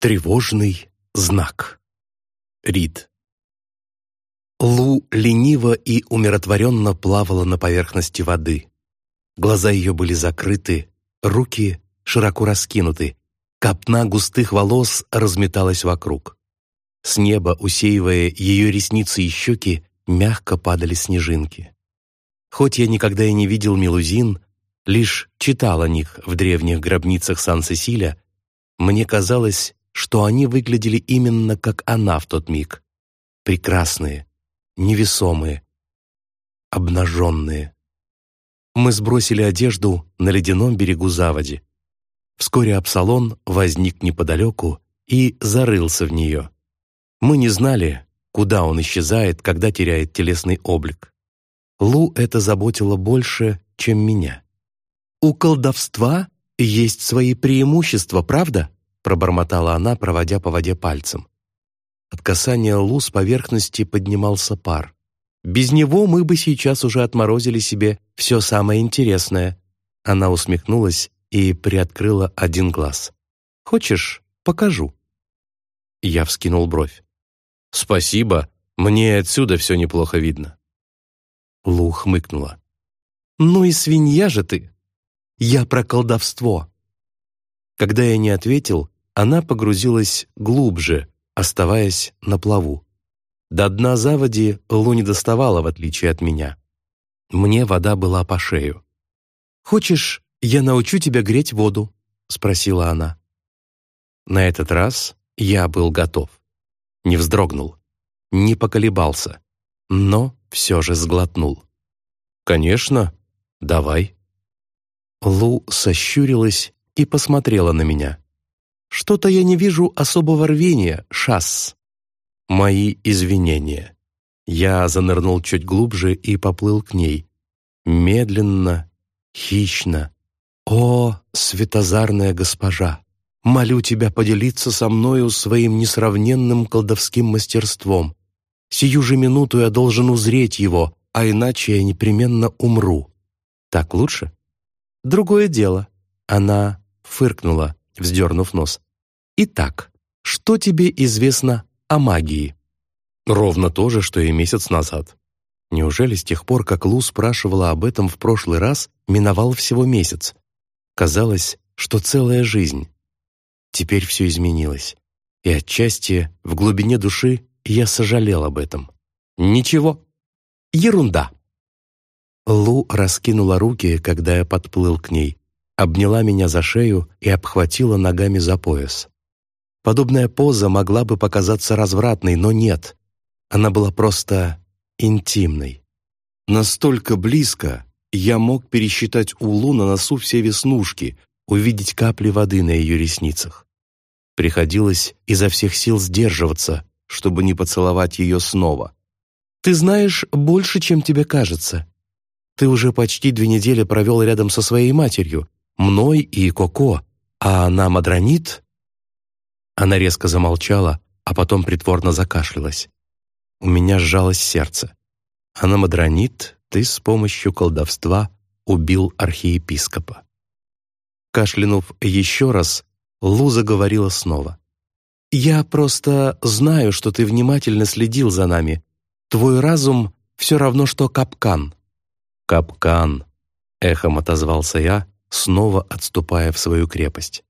Тревожный знак. Рид. Лу лениво и умиротворенно плавала на поверхности воды. Глаза ее были закрыты, руки широко раскинуты, копна густых волос разметалась вокруг. С неба, усеивая ее ресницы и щеки, мягко падали снежинки. Хоть я никогда и не видел мелузин, лишь читал о них в древних гробницах Сан-Сесиля, мне казалось, что они выглядели именно как она в тот миг. Прекрасные, невесомые, обнаженные. Мы сбросили одежду на ледяном берегу заводи. Вскоре Апсалон возник неподалеку и зарылся в нее. Мы не знали, куда он исчезает, когда теряет телесный облик. Лу это заботило больше, чем меня. «У колдовства есть свои преимущества, правда?» Пробормотала она, проводя по воде пальцем. От касания Лу с поверхности поднимался пар. «Без него мы бы сейчас уже отморозили себе все самое интересное». Она усмехнулась и приоткрыла один глаз. «Хочешь, покажу?» Я вскинул бровь. «Спасибо, мне отсюда все неплохо видно». Лу хмыкнула. «Ну и свинья же ты! Я про колдовство!» Когда я не ответил, она погрузилась глубже, оставаясь на плаву. До дна заводи Лу не доставала, в отличие от меня. Мне вода была по шею. «Хочешь, я научу тебя греть воду?» — спросила она. На этот раз я был готов. Не вздрогнул, не поколебался, но все же сглотнул. «Конечно, давай». Лу сощурилась и посмотрела на меня. «Что-то я не вижу особого рвения, Шасс». «Мои извинения». Я занырнул чуть глубже и поплыл к ней. Медленно, хищно. «О, светозарная госпожа! Молю тебя поделиться со мною своим несравненным колдовским мастерством. Сию же минуту я должен узреть его, а иначе я непременно умру. Так лучше? Другое дело. Она фыркнула, вздернув нос. «Итак, что тебе известно о магии?» Ровно то же, что и месяц назад. Неужели с тех пор, как Лу спрашивала об этом в прошлый раз, миновал всего месяц? Казалось, что целая жизнь. Теперь все изменилось. И отчасти, в глубине души, я сожалел об этом. Ничего. Ерунда. Лу раскинула руки, когда я подплыл к ней, обняла меня за шею и обхватила ногами за пояс. Подобная поза могла бы показаться развратной, но нет. Она была просто интимной. Настолько близко я мог пересчитать у Лу на носу все веснушки, увидеть капли воды на ее ресницах. Приходилось изо всех сил сдерживаться, чтобы не поцеловать ее снова. «Ты знаешь больше, чем тебе кажется. Ты уже почти две недели провел рядом со своей матерью, мной и Коко, а она мадронит?» Она резко замолчала, а потом притворно закашлялась. У меня сжалось сердце. Она мадронит, ты с помощью колдовства убил архиепископа. Кашлянув еще раз, Луза говорила снова. «Я просто знаю, что ты внимательно следил за нами. Твой разум все равно, что капкан». «Капкан», — эхом отозвался я, снова отступая в свою крепость.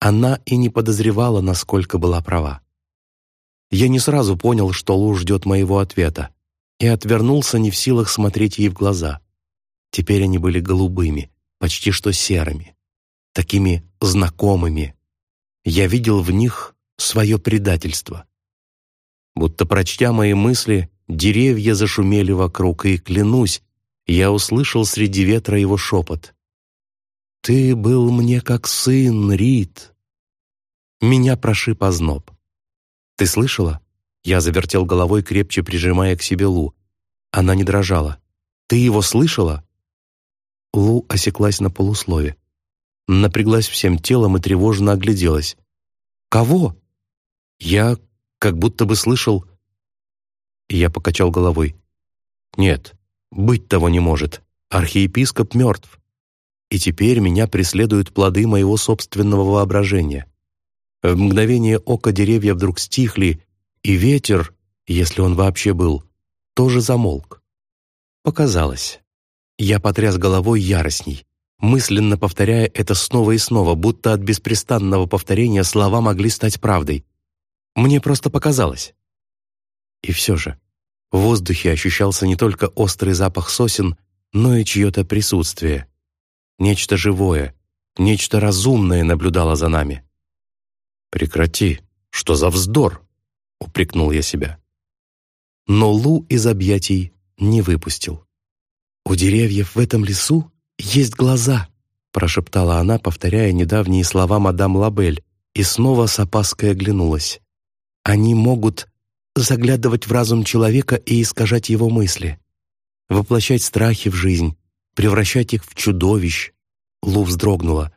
Она и не подозревала, насколько была права. Я не сразу понял, что Лу ждет моего ответа, и отвернулся не в силах смотреть ей в глаза. Теперь они были голубыми, почти что серыми, такими знакомыми. Я видел в них свое предательство. Будто прочтя мои мысли, деревья зашумели вокруг, и, клянусь, я услышал среди ветра его шепот. «Ты был мне как сын, Рит!» Меня прошиб озноб. «Ты слышала?» Я завертел головой, крепче прижимая к себе Лу. Она не дрожала. «Ты его слышала?» Лу осеклась на полуслове. Напряглась всем телом и тревожно огляделась. «Кого?» «Я как будто бы слышал...» Я покачал головой. «Нет, быть того не может. Архиепископ мертв и теперь меня преследуют плоды моего собственного воображения. В мгновение ока деревья вдруг стихли, и ветер, если он вообще был, тоже замолк. Показалось. Я потряс головой яростней, мысленно повторяя это снова и снова, будто от беспрестанного повторения слова могли стать правдой. Мне просто показалось. И все же, в воздухе ощущался не только острый запах сосен, но и чье-то присутствие. Нечто живое, нечто разумное наблюдало за нами. «Прекрати! Что за вздор?» — упрекнул я себя. Но Лу из объятий не выпустил. «У деревьев в этом лесу есть глаза», прошептала она, повторяя недавние слова мадам Лабель, и снова с опаской оглянулась. «Они могут заглядывать в разум человека и искажать его мысли, воплощать страхи в жизнь, превращать их в чудовищ». Лу вздрогнула.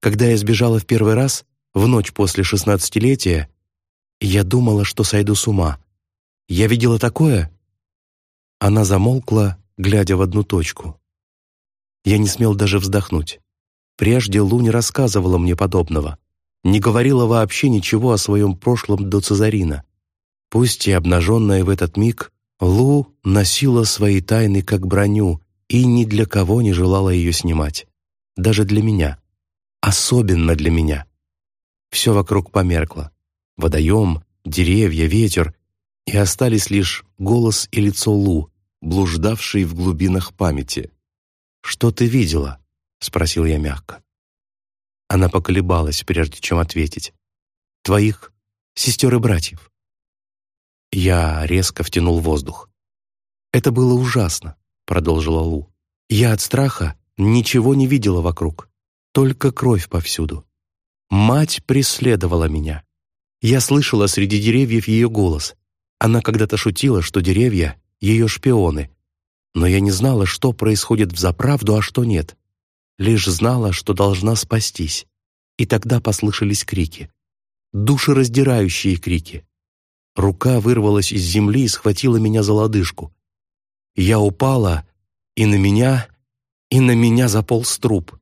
«Когда я сбежала в первый раз, в ночь после шестнадцатилетия, я думала, что сойду с ума. Я видела такое?» Она замолкла, глядя в одну точку. Я не смел даже вздохнуть. Прежде Лу не рассказывала мне подобного, не говорила вообще ничего о своем прошлом до Цезарина. Пусть и обнаженная в этот миг, Лу носила свои тайны как броню и ни для кого не желала ее снимать. Даже для меня. Особенно для меня. Все вокруг померкло. Водоем, деревья, ветер. И остались лишь голос и лицо Лу, блуждавшие в глубинах памяти. «Что ты видела?» — спросил я мягко. Она поколебалась, прежде чем ответить. «Твоих сестер и братьев». Я резко втянул воздух. «Это было ужасно», — продолжила Лу. «Я от страха ничего не видела вокруг, только кровь повсюду. Мать преследовала меня. Я слышала среди деревьев ее голос. Она когда-то шутила, что деревья — ее шпионы, но я не знала, что происходит в заправду, а что нет. Лишь знала, что должна спастись. И тогда послышались крики. Душераздирающие крики. Рука вырвалась из земли и схватила меня за лодыжку. Я упала, и на меня, и на меня заполз труп.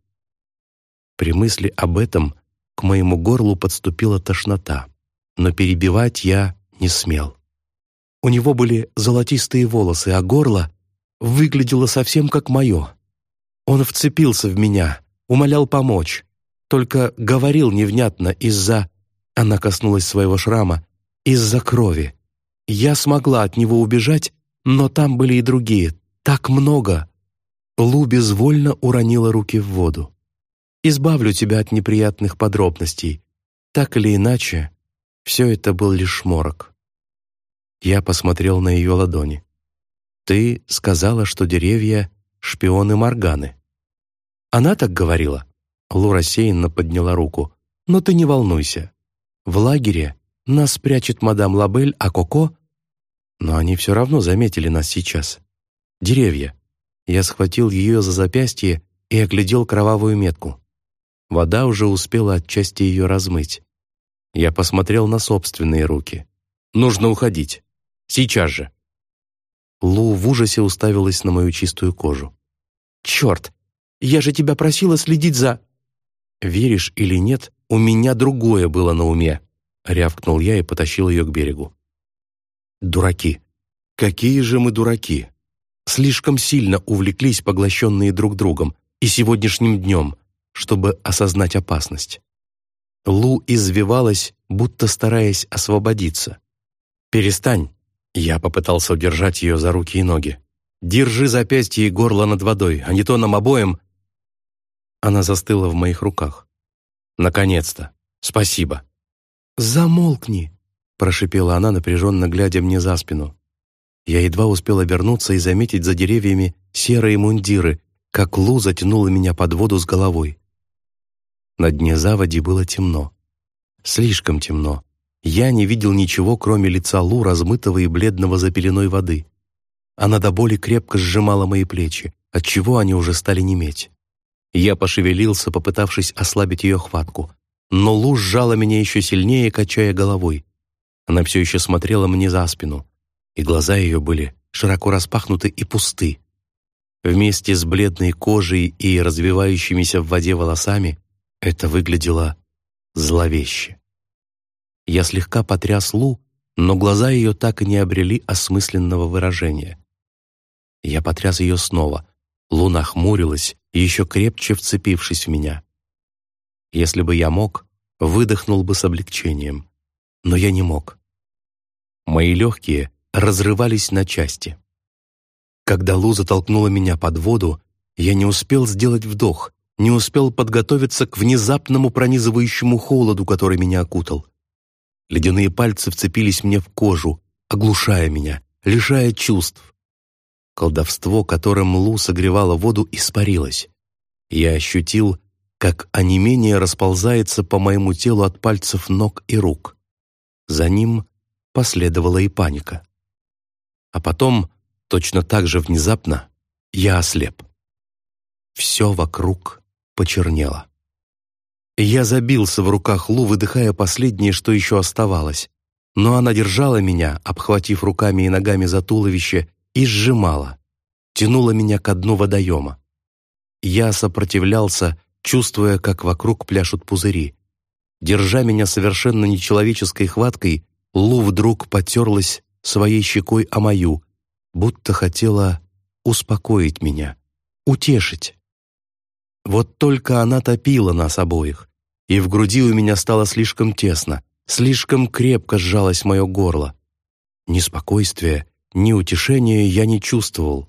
При мысли об этом к моему горлу подступила тошнота, но перебивать я не смел. У него были золотистые волосы, а горло выглядело совсем как мое. Он вцепился в меня, умолял помочь, только говорил невнятно из-за... Она коснулась своего шрама. Из-за крови. Я смогла от него убежать, но там были и другие. Так много. Лу безвольно уронила руки в воду. «Избавлю тебя от неприятных подробностей. Так или иначе, все это был лишь морок». Я посмотрел на ее ладони. Ты сказала, что деревья — шпионы Морганы. Она так говорила? Лу рассеянно подняла руку. Но ты не волнуйся. В лагере нас прячет мадам Лабель, а Коко... Но они все равно заметили нас сейчас. Деревья. Я схватил ее за запястье и оглядел кровавую метку. Вода уже успела отчасти ее размыть. Я посмотрел на собственные руки. «Нужно уходить. Сейчас же». Лу в ужасе уставилась на мою чистую кожу. «Черт! Я же тебя просила следить за...» «Веришь или нет, у меня другое было на уме», — рявкнул я и потащил ее к берегу. «Дураки! Какие же мы дураки! Слишком сильно увлеклись, поглощенные друг другом, и сегодняшним днем, чтобы осознать опасность». Лу извивалась, будто стараясь освободиться. «Перестань!» Я попытался удержать ее за руки и ноги. «Держи запястье и горло над водой, а не то нам обоим...» Она застыла в моих руках. «Наконец-то! Спасибо!» «Замолкни!» — прошипела она, напряженно глядя мне за спину. Я едва успел обернуться и заметить за деревьями серые мундиры, как Лу затянула меня под воду с головой. На дне заводи было темно. Слишком темно, я не видел ничего, кроме лица Лу, размытого и бледного за пеленой воды. Она до боли крепко сжимала мои плечи, отчего они уже стали неметь. Я пошевелился, попытавшись ослабить ее хватку, но Лу сжала меня еще сильнее, качая головой. Она все еще смотрела мне за спину, и глаза ее были широко распахнуты и пусты. Вместе с бледной кожей и развивающимися в воде волосами это выглядело зловеще. Я слегка потряс Лу, но глаза ее так и не обрели осмысленного выражения. Я потряс ее снова. Лу нахмурилась, еще крепче вцепившись в меня. Если бы я мог, выдохнул бы с облегчением. Но я не мог. Мои легкие разрывались на части. Когда Лу затолкнула меня под воду, я не успел сделать вдох, не успел подготовиться к внезапному пронизывающему холоду, который меня окутал. Ледяные пальцы вцепились мне в кожу, оглушая меня, лишая чувств. Колдовство, которым Лу согревала воду, испарилось. Я ощутил, как онемение расползается по моему телу от пальцев ног и рук. За ним последовала и паника. А потом, точно так же внезапно, я ослеп. Все вокруг почернело. Я забился в руках Лу, выдыхая последнее, что еще оставалось. Но она держала меня, обхватив руками и ногами за туловище, и сжимала, тянула меня ко дну водоема. Я сопротивлялся, чувствуя, как вокруг пляшут пузыри. Держа меня совершенно нечеловеческой хваткой, Лу вдруг потерлась своей щекой о мою, будто хотела успокоить меня, утешить. Вот только она топила нас обоих, и в груди у меня стало слишком тесно, слишком крепко сжалось мое горло. Ни спокойствия, ни утешения я не чувствовал.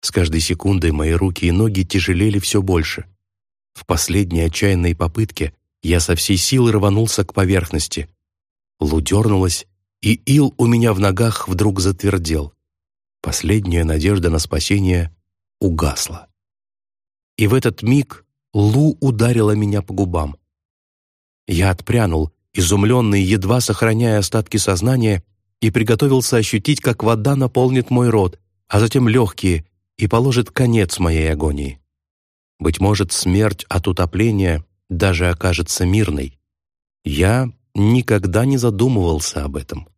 С каждой секундой мои руки и ноги тяжелели все больше. В последней отчаянной попытке я со всей силы рванулся к поверхности. Лу дернулась, и ил у меня в ногах вдруг затвердел. Последняя надежда на спасение угасла. И в этот миг Лу ударила меня по губам. Я отпрянул, изумленный, едва сохраняя остатки сознания, и приготовился ощутить, как вода наполнит мой рот, а затем легкие, и положит конец моей агонии. Быть может, смерть от утопления даже окажется мирной. Я никогда не задумывался об этом.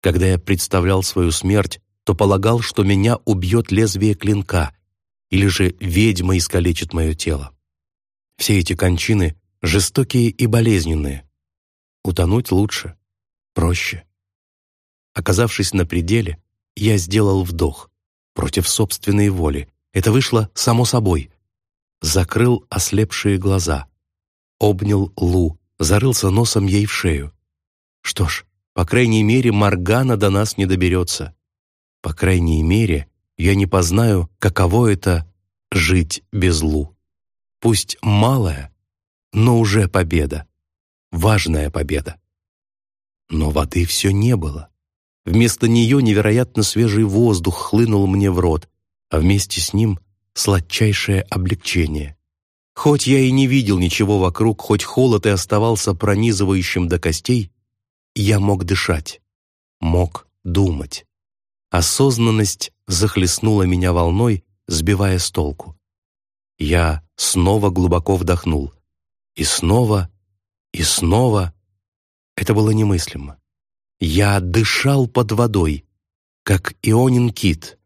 Когда я представлял свою смерть, то полагал, что меня убьет лезвие клинка, или же ведьма искалечит мое тело. Все эти кончины жестокие и болезненные. Утонуть лучше, проще. Оказавшись на пределе, я сделал вдох против собственной воли. Это вышло само собой. Закрыл ослепшие глаза. Обнял Лу, зарылся носом ей в шею. Что ж, по крайней мере, Маргана до нас не доберется. По крайней мере, я не познаю, каково это — жить без Лу. Пусть малая, но уже победа. Важная победа. Но воды все не было. Вместо нее невероятно свежий воздух хлынул мне в рот, а вместе с ним сладчайшее облегчение. Хоть я и не видел ничего вокруг, хоть холод и оставался пронизывающим до костей, я мог дышать, мог думать. Осознанность захлестнула меня волной, сбивая с толку. Я снова глубоко вдохнул. И снова, и снова. Это было немыслимо. Я дышал под водой, как ионин кит,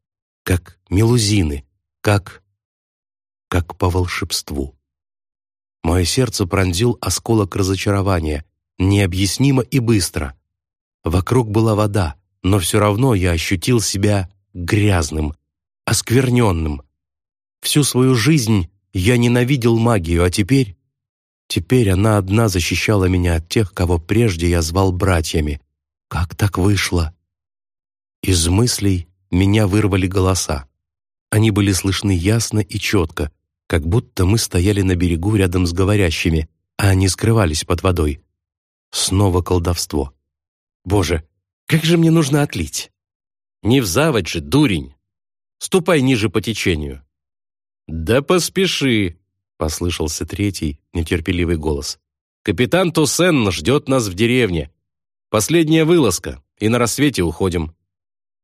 как мелузины, как... как по волшебству. Мое сердце пронзил осколок разочарования, необъяснимо и быстро. Вокруг была вода, но все равно я ощутил себя грязным, оскверненным. Всю свою жизнь я ненавидел магию, а теперь Теперь она одна защищала меня от тех, кого прежде я звал братьями. Как так вышло? Из мыслей меня вырвали голоса. Они были слышны ясно и четко, как будто мы стояли на берегу рядом с говорящими, а они скрывались под водой. Снова колдовство. Боже, как же мне нужно отлить? Не в заводь же, дурень! Ступай ниже по течению. Да поспеши, послышался третий, нетерпеливый голос. «Капитан Туссен ждет нас в деревне. Последняя вылазка, и на рассвете уходим».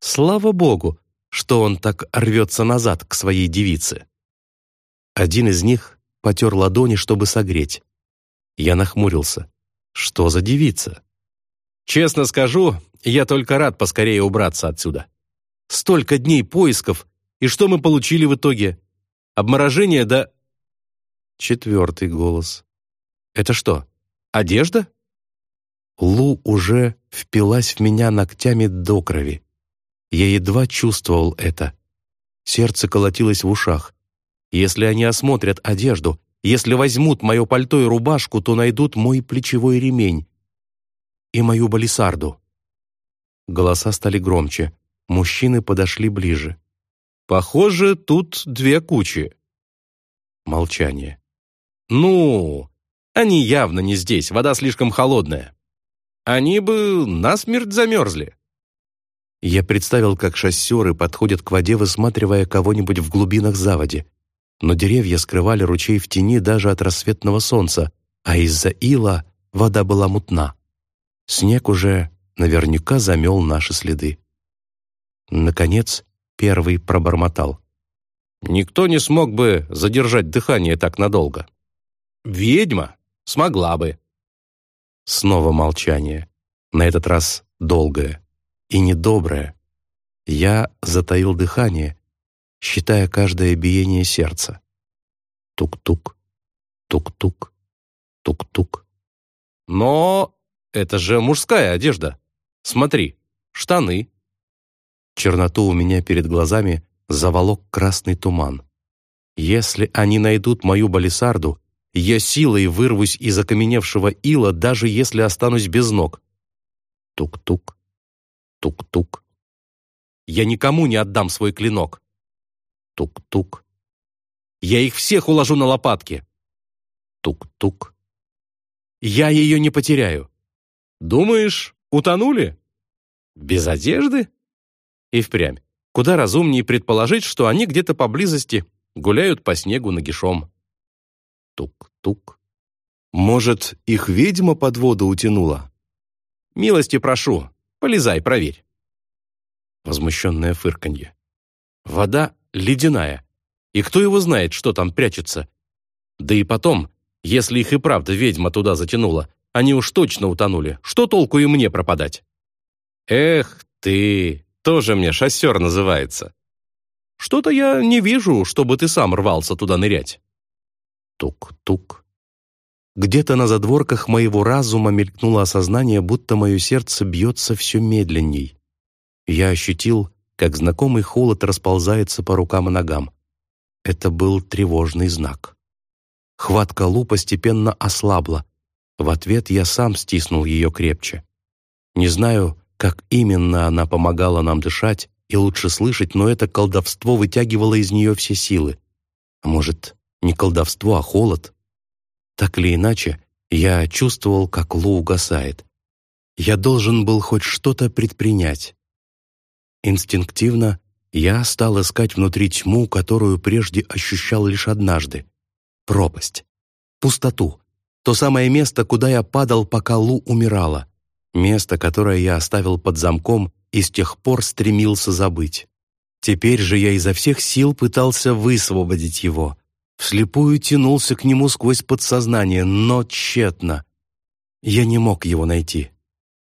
Слава богу, что он так рвется назад к своей девице. Один из них потер ладони, чтобы согреть. Я нахмурился. Что за девица? Честно скажу, я только рад поскорее убраться отсюда. Столько дней поисков, и что мы получили в итоге? Обморожение да Четвертый голос. «Это что, одежда?» Лу уже впилась в меня ногтями до крови. Я едва чувствовал это. Сердце колотилось в ушах. Если они осмотрят одежду, если возьмут мое пальто и рубашку, то найдут мой плечевой ремень и мою балисарду. Голоса стали громче. Мужчины подошли ближе. «Похоже, тут две кучи». Молчание. «Ну, они явно не здесь, вода слишком холодная. Они бы насмерть замерзли». Я представил, как шоссеры подходят к воде, высматривая кого-нибудь в глубинах заводи. Но деревья скрывали ручей в тени даже от рассветного солнца, а из-за ила вода была мутна. Снег уже наверняка замел наши следы. Наконец, первый пробормотал. «Никто не смог бы задержать дыхание так надолго. Ведьма смогла бы». Снова молчание, на этот раз долгое и недоброе. Я затаил дыхание, считая каждое биение сердца. Тук-тук, тук-тук, тук-тук. Но это же мужская одежда. Смотри, штаны. Черноту у меня перед глазами заволок красный туман. Если они найдут мою балисарду, я силой вырвусь из окаменевшего ила, даже если останусь без ног. Тук-тук, Тук-тук. Я никому не отдам свой клинок. Тук-тук. Я их всех уложу на лопатки. Тук-тук. Я ее не потеряю. Думаешь, утонули? Без одежды? И впрямь. Куда разумнее предположить, что они где-то поблизости гуляют по снегу нагишом. Тук-тук. Может, их ведьма под воду утянула? Милости прошу, Полезай, проверь. Возмущенное фырканье. Вода ледяная. И кто его знает, что там прячется? Да и потом, если их и правда ведьма туда затянула, они уж точно утонули. Что толку и мне пропадать? Эх ты, тоже мне шоссер называется. Что-то я не вижу, чтобы ты сам рвался туда нырять. Тук-тук. Где-то на задворках моего разума мелькнуло осознание, будто мое сердце бьется все медленней. Я ощутил, как знакомый холод расползается по рукам и ногам. Это был тревожный знак. Хватка Лу постепенно ослабла. В ответ я сам стиснул ее крепче. Не знаю, как именно она помогала нам дышать и лучше слышать, но это колдовство вытягивало из нее все силы. А может, не колдовство, а холод? Так или иначе, я чувствовал, как Лу угасает. Я должен был хоть что-то предпринять. Инстинктивно я стал искать внутри тьму, которую прежде ощущал лишь однажды. Пропасть. Пустоту. То самое место, куда я падал, пока Лу умирала. Место, которое я оставил под замком и с тех пор стремился забыть. Теперь же я изо всех сил пытался высвободить его, Вслепую тянулся к нему сквозь подсознание, но тщетно. Я не мог его найти.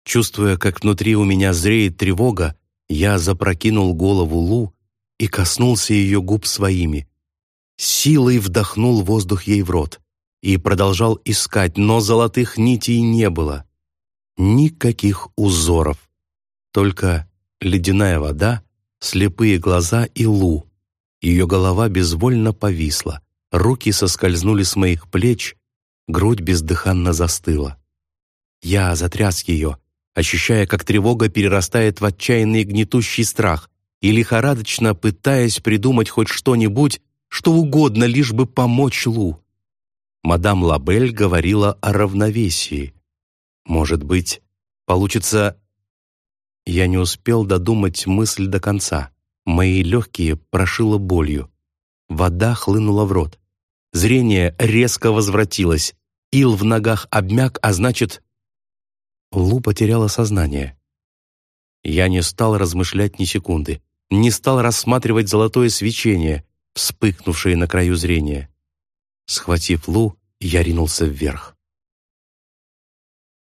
Чувствуя, как внутри у меня зреет тревога, я запрокинул голову Лу и коснулся ее губ своими. Силой вдохнул воздух ей в рот и продолжал искать, но золотых нитей не было. Никаких узоров. Только ледяная вода, слепые глаза и Лу. Ее голова безвольно повисла. Руки соскользнули с моих плеч, грудь бездыханно застыла. Я затряс ее, ощущая, как тревога перерастает в отчаянный гнетущий страх и лихорадочно пытаясь придумать хоть что-нибудь, что угодно, лишь бы помочь Лу. Мадам Лабель говорила о равновесии. Может быть, получится... Я не успел додумать мысль до конца. Мои легкие прошило болью. Вода хлынула в рот. Зрение резко возвратилось. Ил в ногах обмяк, а значит... Лу потеряла сознание. Я не стал размышлять ни секунды, не стал рассматривать золотое свечение, вспыхнувшее на краю зрения. Схватив Лу, я ринулся вверх.